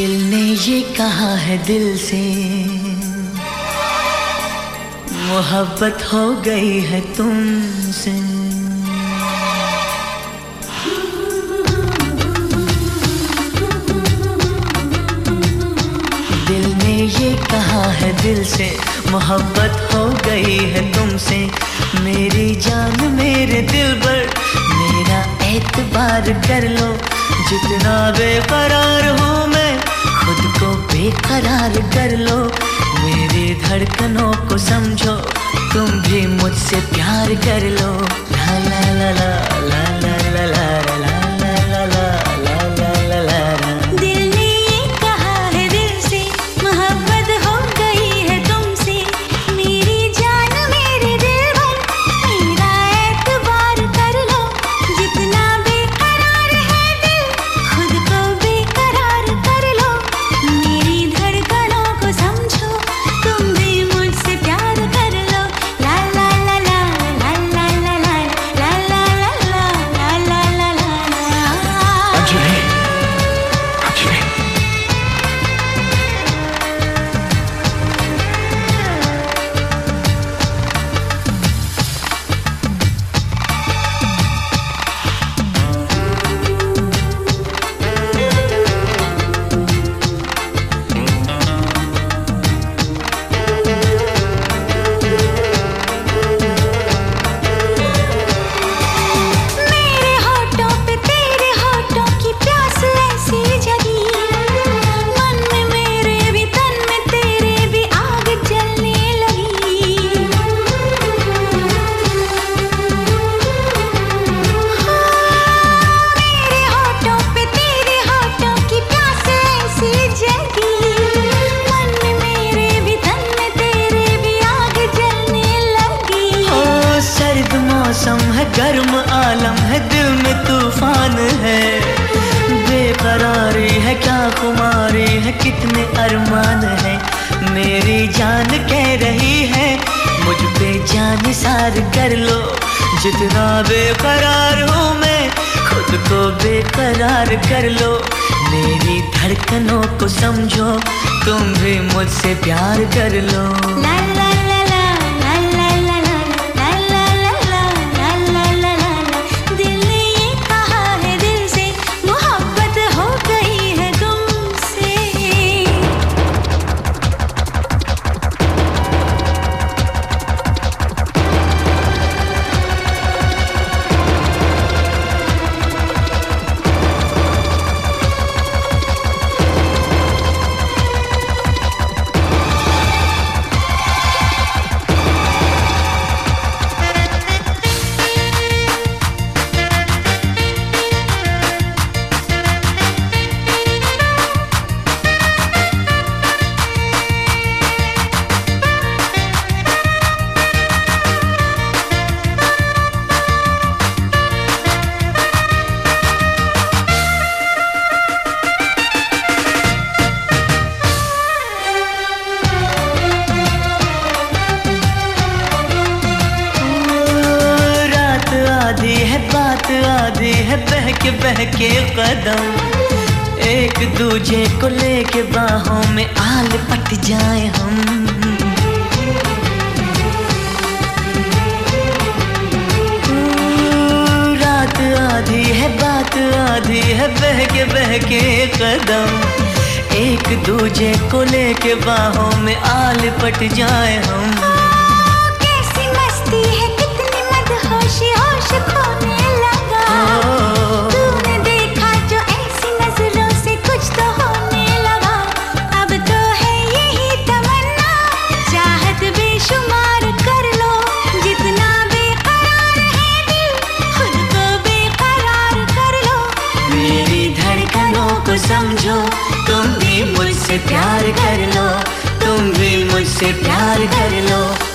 ये कहा है दिल से। मोहब्बत हो गई है तुमसे। दिल ने ये कहा है दिल से, मोहब्बत हो गई है तुमसे। मेरी जान मेरे दिल पर, मेरा एतबार कर लो। जितना बेकरार हूँ मैं बेकरार कर लो। मेरी धड़कनों को समझो। तुम भी मुझसे प्यार कर लो। ला ला ला ला ला। तूफ़ान है। बेकरारी है क्या खुमारी है? कितने अरमान है। मेरी जान कह रही है, मुझ पे जान सार कर लो। जितना बेकरार हूँ मैं, खुद को बेकरार कर लो। मेरी धड़कनों को समझो, तुम भी मुझसे प्यार कर लो। ला ला बात, आधी है बहके बहके कदम। एक दूजे को लेके बाहों में आल पट जाए हम। रात आधी है बात, आधी है बहके बहके कदम। एक दूजे को लेके बाहों में आल पट जाए हम। प्यार कर लो। तुम भी मुझसे प्यार कर लो।